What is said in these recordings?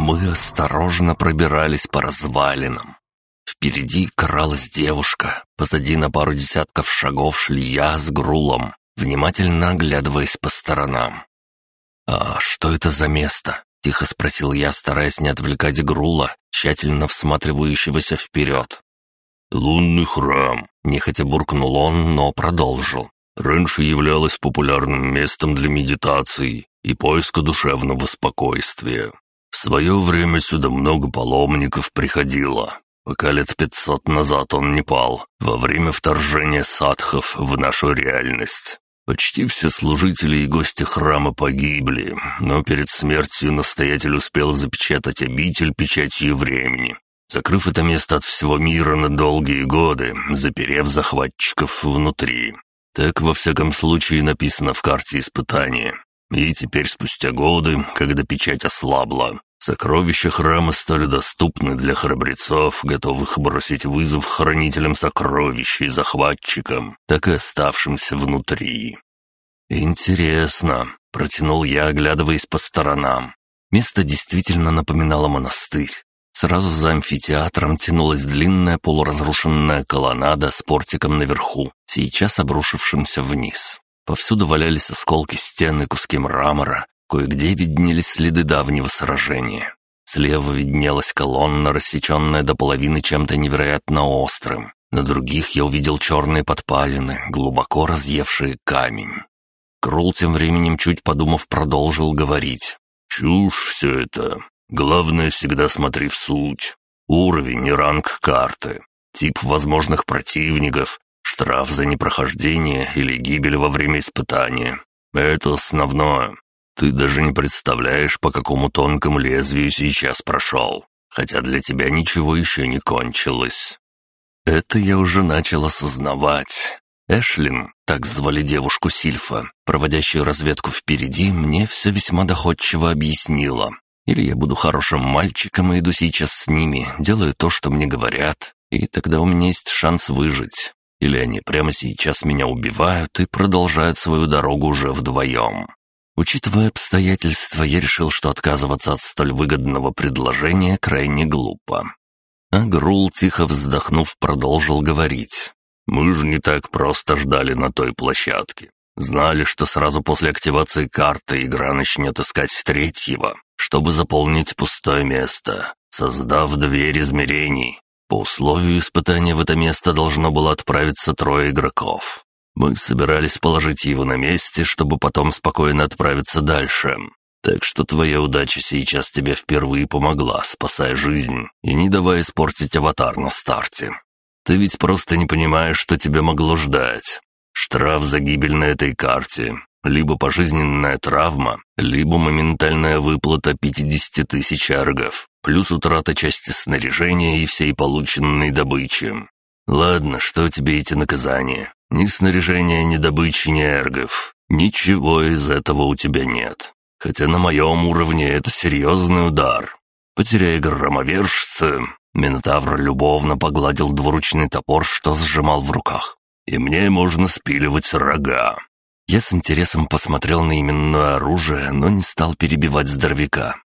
мы осторожно пробирались по развалинам. Впереди кралась девушка, позади на пару десятков шагов шли я с Грулом, внимательно оглядываясь по сторонам. «А что это за место?» — тихо спросил я, стараясь не отвлекать Грула, тщательно всматривающегося вперед. «Лунный храм», — нехотя буркнул он, но продолжил. «Раньше являлось популярным местом для медитации и поиска душевного спокойствия. В свое время сюда много паломников приходило, пока лет пятьсот назад он не пал, во время вторжения садхов в нашу реальность. Почти все служители и гости храма погибли, но перед смертью настоятель успел запечатать обитель печатью времени, закрыв это место от всего мира на долгие годы, заперев захватчиков внутри. Так, во всяком случае, написано в карте испытания. И теперь, спустя годы, когда печать ослабла, сокровища храма стали доступны для храбрецов, готовых бросить вызов хранителям сокровищ и захватчикам, так и оставшимся внутри. «Интересно», — протянул я, оглядываясь по сторонам. Место действительно напоминало монастырь. Сразу за амфитеатром тянулась длинная полуразрушенная колоннада с портиком наверху, сейчас обрушившимся вниз. Повсюду валялись осколки стен и куски мрамора, кое-где виднелись следы давнего сражения. Слева виднелась колонна, рассеченная до половины чем-то невероятно острым. На других я увидел черные подпалины, глубоко разъевшие камень. Крул тем временем, чуть подумав, продолжил говорить. «Чушь все это. Главное, всегда смотри в суть. Уровень и ранг карты, тип возможных противников, Штраф за непрохождение или гибель во время испытания. Это основное. Ты даже не представляешь, по какому тонкому лезвию сейчас прошел. Хотя для тебя ничего еще не кончилось. Это я уже начал осознавать. Эшлин, так звали девушку Сильфа, проводящую разведку впереди, мне все весьма доходчиво объяснила. Или я буду хорошим мальчиком и иду сейчас с ними, делаю то, что мне говорят, и тогда у меня есть шанс выжить. Или они прямо сейчас меня убивают и продолжают свою дорогу уже вдвоем. Учитывая обстоятельства, я решил, что отказываться от столь выгодного предложения крайне глупо. А Грул, тихо вздохнув, продолжил говорить. «Мы же не так просто ждали на той площадке. Знали, что сразу после активации карты игра начнет искать третьего, чтобы заполнить пустое место, создав дверь измерений, по условию испытания в это место должно было отправиться трое игроков. Мы собирались положить его на месте, чтобы потом спокойно отправиться дальше. Так что твоя удача сейчас тебе впервые помогла, спасая жизнь и не давая испортить аватар на старте. Ты ведь просто не понимаешь, что тебя могло ждать. Штраф за гибель на этой карте, либо пожизненная травма, либо моментальная выплата 50 тысяч аргов плюс утрата части снаряжения и всей полученной добычи. Ладно, что тебе эти наказания? Ни снаряжения, ни добычи, ни эргов. Ничего из этого у тебя нет. Хотя на моем уровне это серьезный удар. Потеряя громовержца, Минотавр любовно погладил двуручный топор, что сжимал в руках. И мне можно спиливать рога. Я с интересом посмотрел на именное оружие, но не стал перебивать здоровяка.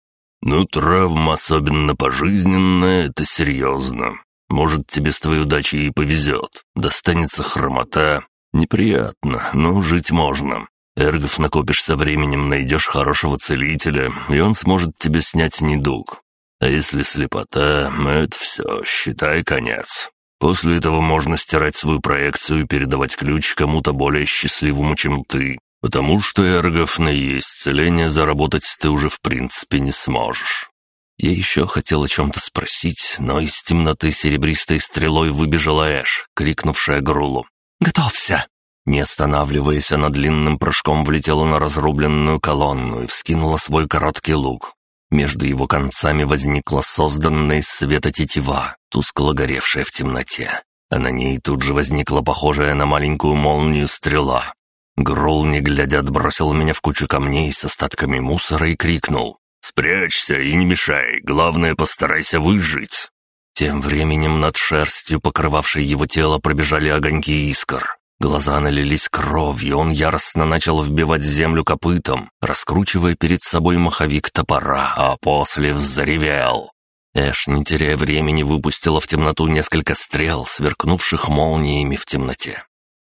«Ну, травма, особенно пожизненная, это серьезно. Может, тебе с твоей удачей и повезет. Достанется хромота. Неприятно, но жить можно. Эргов накопишь со временем, найдешь хорошего целителя, и он сможет тебе снять недуг. А если слепота, это все, считай конец. После этого можно стирать свою проекцию и передавать ключ кому-то более счастливому, чем ты. Потому что эргов на исцеление заработать ты уже в принципе не сможешь. Я еще хотел о чем-то спросить, но из темноты серебристой стрелой выбежала Эш, крикнувшая Грулу. «Готовься!» Не останавливаясь, она длинным прыжком влетела на разрубленную колонну и вскинула свой короткий лук. Между его концами возникла созданная из света тетива, тускло горевшая в темноте. А на ней тут же возникла похожая на маленькую молнию стрела, Грул, не глядя, отбросил меня в кучу камней с остатками мусора и крикнул. «Спрячься и не мешай, главное, постарайся выжить». Тем временем над шерстью, покрывавшей его тело, пробежали огоньки искр. Глаза налились кровью, он яростно начал вбивать землю копытом, раскручивая перед собой маховик топора, а после взревел. Эш, не теряя времени, выпустила в темноту несколько стрел, сверкнувших молниями в темноте.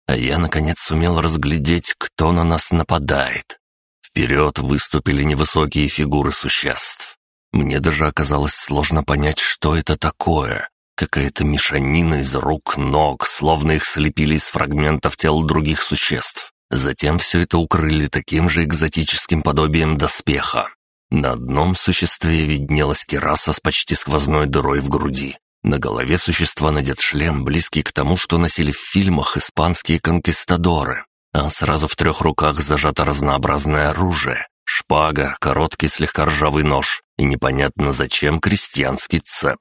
А я, наконец, сумел разглядеть, кто на нас нападает. Вперед выступили невысокие фигуры существ. Мне даже оказалось сложно понять, что это такое. Какая-то мешанина из рук, ног, словно их слепили из фрагментов тел других существ. Затем все это укрыли таким же экзотическим подобием доспеха. На одном существе виднелась кераса с почти сквозной дырой в груди. На голове существа надет шлем, близкий к тому, что носили в фильмах испанские конкистадоры. А сразу в трех руках зажато разнообразное оружие. Шпага, короткий слегка ржавый нож и непонятно зачем крестьянский цеп.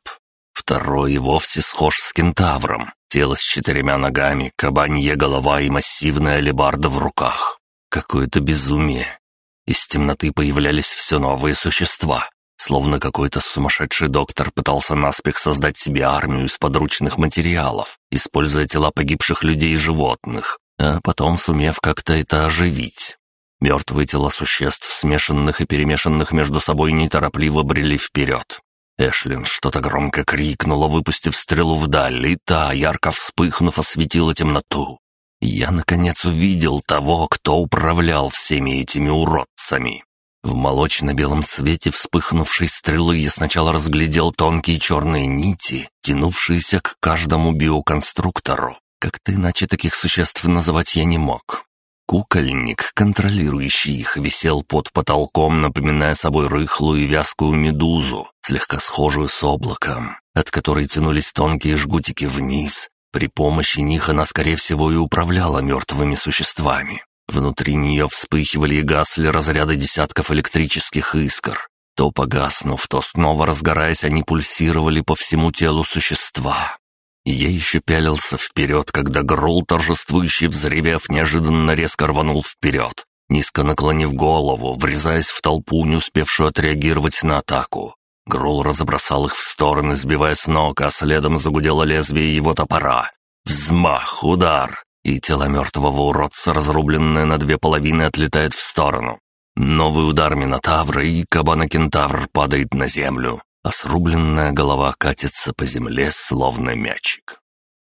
Второй и вовсе схож с кентавром. Тело с четырьмя ногами, кабанья голова и массивная алебарда в руках. Какое-то безумие. Из темноты появлялись все новые существа. Словно какой-то сумасшедший доктор пытался наспех создать себе армию из подручных материалов, используя тела погибших людей и животных, а потом сумев как-то это оживить. Мертвые тела существ, смешанных и перемешанных между собой, неторопливо брели вперед. Эшлин что-то громко крикнула, выпустив стрелу вдаль, и та, ярко вспыхнув, осветила темноту. Я, наконец, увидел того, кто управлял всеми этими уродцами. В молочно-белом свете вспыхнувшей стрелы я сначала разглядел тонкие черные нити, тянувшиеся к каждому биоконструктору. Как-то иначе таких существ называть я не мог. Кукольник, контролирующий их, висел под потолком, напоминая собой рыхлую и вязкую медузу, слегка схожую с облаком, от которой тянулись тонкие жгутики вниз, при помощи них она, скорее всего, и управляла мертвыми существами. Внутри нее вспыхивали и гасли разряды десятков электрических искр. То погаснув, то снова разгораясь, они пульсировали по всему телу существа. И я еще пялился вперед, когда Грул, торжествующий взревев, неожиданно резко рванул вперед, низко наклонив голову, врезаясь в толпу, не успевшую отреагировать на атаку. Грул разобросал их в стороны, сбивая с ног, а следом загудело лезвие его топора. Взмах, удар, и тело мертвого уродца, разрубленное на две половины, отлетает в сторону. Новый удар Минотавра, и кабана-кентавр падает на землю, а срубленная голова катится по земле, словно мячик.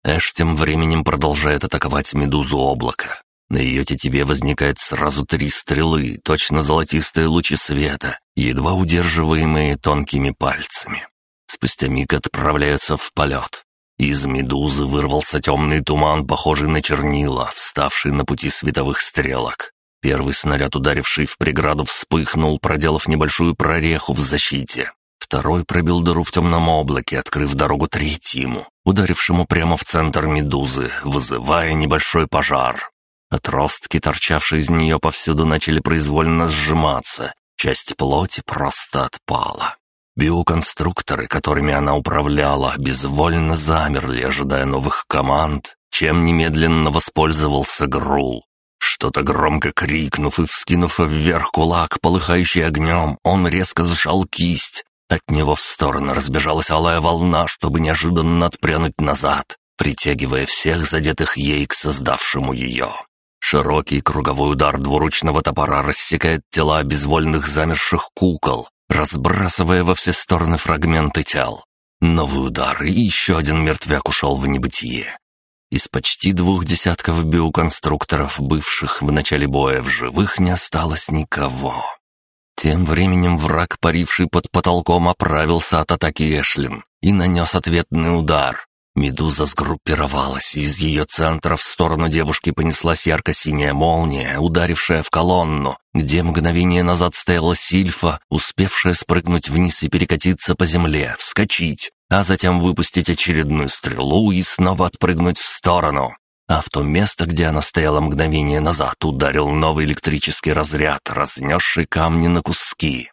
Эш тем временем продолжает атаковать медузу облака. На ее тетиве возникает сразу три стрелы, точно золотистые лучи света, едва удерживаемые тонкими пальцами. Спустя миг отправляются в полет. Из медузы вырвался темный туман, похожий на чернила, вставший на пути световых стрелок. Первый снаряд, ударивший в преграду, вспыхнул, проделав небольшую прореху в защите. Второй пробил дыру в темном облаке, открыв дорогу третьему, ударившему прямо в центр медузы, вызывая небольшой пожар. Отростки, торчавшие из нее повсюду, начали произвольно сжиматься. Часть плоти просто отпала. Биоконструкторы, которыми она управляла, безвольно замерли, ожидая новых команд, чем немедленно воспользовался Грул. Что-то громко крикнув и вскинув вверх кулак, полыхающий огнем, он резко сжал кисть. От него в сторону разбежалась алая волна, чтобы неожиданно отпрянуть назад, притягивая всех задетых ей к создавшему ее. Широкий круговой удар двуручного топора рассекает тела безвольных замерших кукол, разбрасывая во все стороны фрагменты тел. Новый удар, и еще один мертвяк ушел в небытие. Из почти двух десятков биоконструкторов, бывших в начале боя, в живых не осталось никого. Тем временем враг, паривший под потолком, оправился от атаки Эшлин и нанес ответный удар. Медуза сгруппировалась, и из ее центра в сторону девушки понеслась ярко-синяя молния, ударившая в колонну, где мгновение назад стояла Сильфа, успевшая спрыгнуть вниз и перекатиться по земле, вскочить, а затем выпустить очередную стрелу и снова отпрыгнуть в сторону. А в то место, где она стояла мгновение назад, ударил новый электрический разряд, разнесший камни на куски.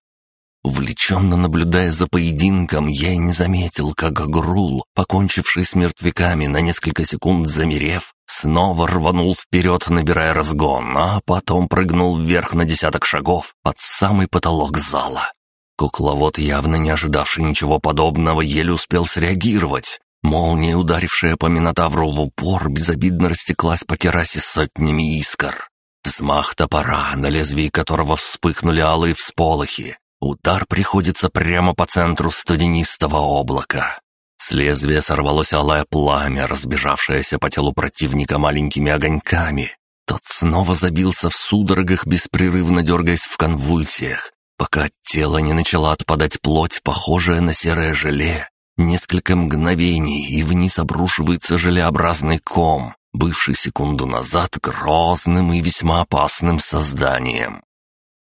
Увлеченно наблюдая за поединком, я и не заметил, как Грул, покончивший с мертвяками на несколько секунд замерев, снова рванул вперед, набирая разгон, а потом прыгнул вверх на десяток шагов под самый потолок зала. Кукловод, явно не ожидавший ничего подобного, еле успел среагировать. Молния, ударившая по Минотавру в упор, безобидно растеклась по керасе сотнями искр. Взмах топора, на лезвии которого вспыхнули алые всполохи. Удар приходится прямо по центру студенистого облака. С лезвия сорвалось алое пламя, разбежавшееся по телу противника маленькими огоньками. Тот снова забился в судорогах, беспрерывно дергаясь в конвульсиях, пока от тела не начала отпадать плоть, похожая на серое желе. Несколько мгновений, и вниз обрушивается желеобразный ком, бывший секунду назад грозным и весьма опасным созданием.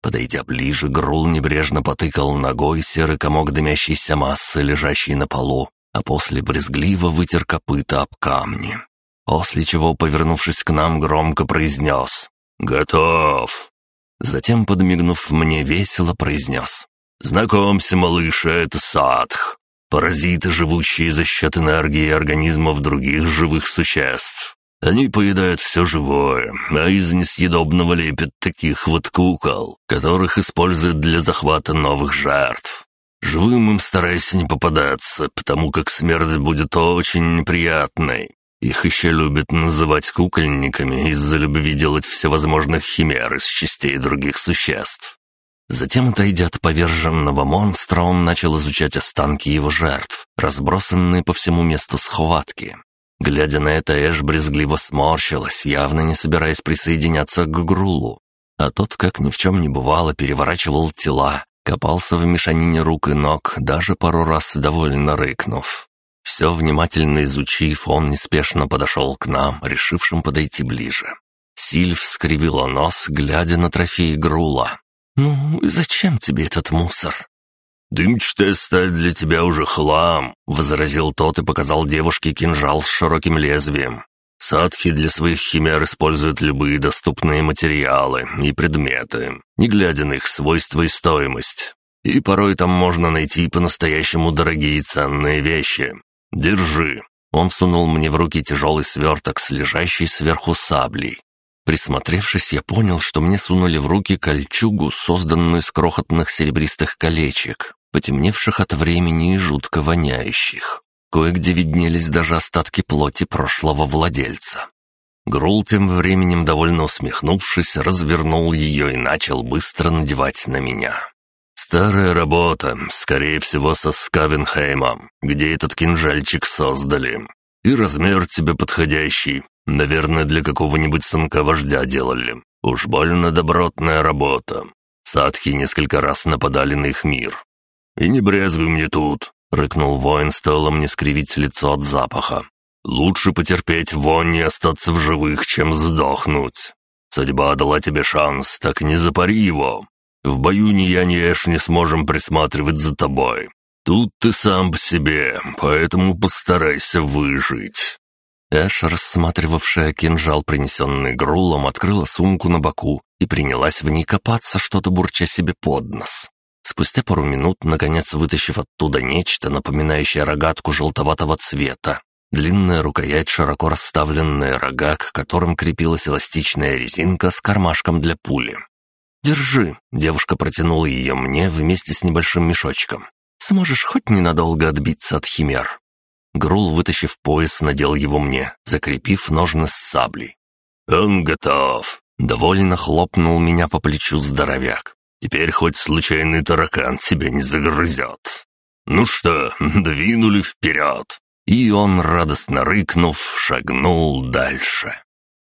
Подойдя ближе, Грул небрежно потыкал ногой серый комок дымящейся массы, лежащей на полу, а после брезгливо вытер копыта об камни. После чего, повернувшись к нам, громко произнес «Готов!». Затем, подмигнув мне, весело произнес «Знакомься, малыш, это Садх, паразиты, живущие за счет энергии организмов других живых существ. Они поедают все живое, а из несъедобного лепят таких вот кукол, которых используют для захвата новых жертв. Живым им старайся не попадаться, потому как смерть будет очень неприятной. Их еще любят называть кукольниками из-за любви делать всевозможных химер из частей других существ. Затем, отойдя от поверженного монстра, он начал изучать останки его жертв, разбросанные по всему месту схватки. Глядя на это, Эш брезгливо сморщилась, явно не собираясь присоединяться к Грулу. А тот, как ни в чем не бывало, переворачивал тела, копался в мешанине рук и ног, даже пару раз довольно рыкнув. Все внимательно изучив, он неспешно подошел к нам, решившим подойти ближе. Сильв скривила нос, глядя на трофей Грула. «Ну, зачем тебе этот мусор?» «Дымчатая сталь для тебя уже хлам», — возразил тот и показал девушке кинжал с широким лезвием. Садхи для своих химер используют любые доступные материалы и предметы, не глядя на их свойства и стоимость. И порой там можно найти по-настоящему дорогие и ценные вещи. Держи. Он сунул мне в руки тяжелый сверток с лежащей сверху саблей. Присмотревшись, я понял, что мне сунули в руки кольчугу, созданную из крохотных серебристых колечек, потемневших от времени и жутко воняющих. Кое-где виднелись даже остатки плоти прошлого владельца. Грул тем временем, довольно усмехнувшись, развернул ее и начал быстро надевать на меня. «Старая работа, скорее всего, со Скавенхеймом, где этот кинжальчик создали. И размер тебе подходящий, наверное, для какого-нибудь сынка-вождя делали. Уж больно добротная работа. Садхи несколько раз нападали на их мир. И не брезгуй мне тут, — рыкнул воин, стоило мне скривить лицо от запаха. «Лучше потерпеть вонь и остаться в живых, чем сдохнуть. Судьба дала тебе шанс, так не запари его. В бою ни я, ни Эш не сможем присматривать за тобой. Тут ты сам по себе, поэтому постарайся выжить». Эш, рассматривавшая кинжал, принесенный Грулом, открыла сумку на боку и принялась в ней копаться, что-то бурча себе под нос. Спустя пару минут, наконец вытащив оттуда нечто, напоминающее рогатку желтоватого цвета, длинная рукоять, широко расставленная рога, к которым крепилась эластичная резинка с кармашком для пули. «Держи», — девушка протянула ее мне вместе с небольшим мешочком. «Сможешь хоть ненадолго отбиться от химер». Грул, вытащив пояс, надел его мне, закрепив ножны с саблей. «Он готов!» — довольно хлопнул меня по плечу здоровяк. Теперь хоть случайный таракан тебя не загрызет. Ну что, двинули вперед. И он, радостно рыкнув, шагнул дальше.